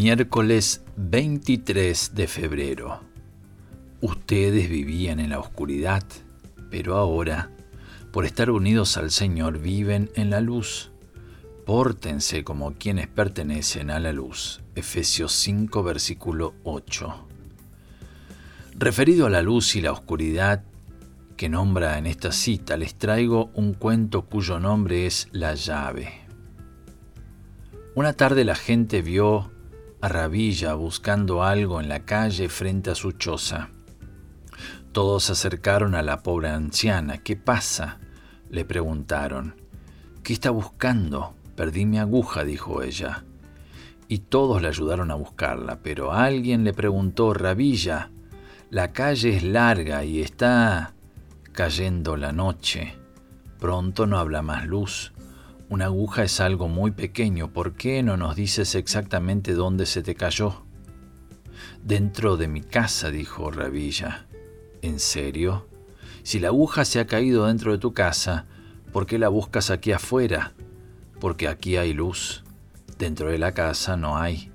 Miércoles 23 de febrero. Ustedes vivían en la oscuridad, pero ahora, por estar unidos al Señor, viven en la luz. Pórtense como quienes pertenecen a la luz. Efesios 5, versículo 8. Referido a la luz y la oscuridad que nombra en esta cita, les traigo un cuento cuyo nombre es La llave. Una tarde la gente vio a Rabilla buscando algo en la calle frente a su choza. Todos se acercaron a la pobre anciana. ¿Qué pasa? le preguntaron. ¿Qué está buscando? Perdí mi aguja, dijo ella. Y todos le ayudaron a buscarla, pero alguien le preguntó, Rabilla, la calle es larga y está cayendo la noche. Pronto no habla más luz. Una aguja es algo muy pequeño. ¿Por qué no nos dices exactamente dónde se te cayó? Dentro de mi casa, dijo Rabilla. ¿En serio? Si la aguja se ha caído dentro de tu casa, ¿por qué la buscas aquí afuera? Porque aquí hay luz. Dentro de la casa no hay.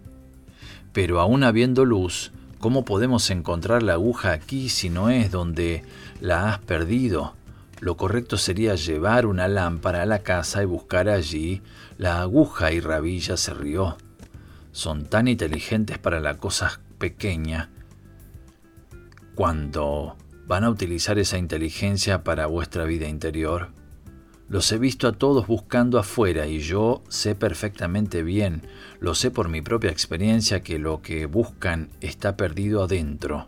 Pero aún habiendo luz, ¿cómo podemos encontrar la aguja aquí si no es donde la has perdido? Lo correcto sería llevar una lámpara a la casa y buscar allí la aguja y Rabilla se rió. Son tan inteligentes para la cosa pequeña. Cuando van a utilizar esa inteligencia para vuestra vida interior, los he visto a todos buscando afuera y yo sé perfectamente bien, lo sé por mi propia experiencia que lo que buscan está perdido adentro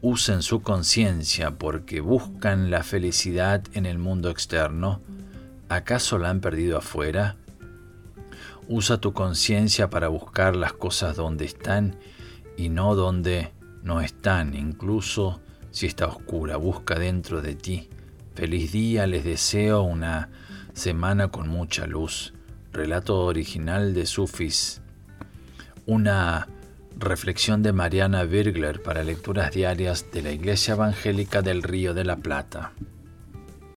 usen su conciencia porque buscan la felicidad en el mundo externo, ¿acaso la han perdido afuera? Usa tu conciencia para buscar las cosas donde están y no donde no están, incluso si está oscura, busca dentro de ti. Feliz día, les deseo una semana con mucha luz. Relato original de Sufis. Una Reflexión de Mariana Birgler para lecturas diarias de la Iglesia Evangélica del Río de la Plata.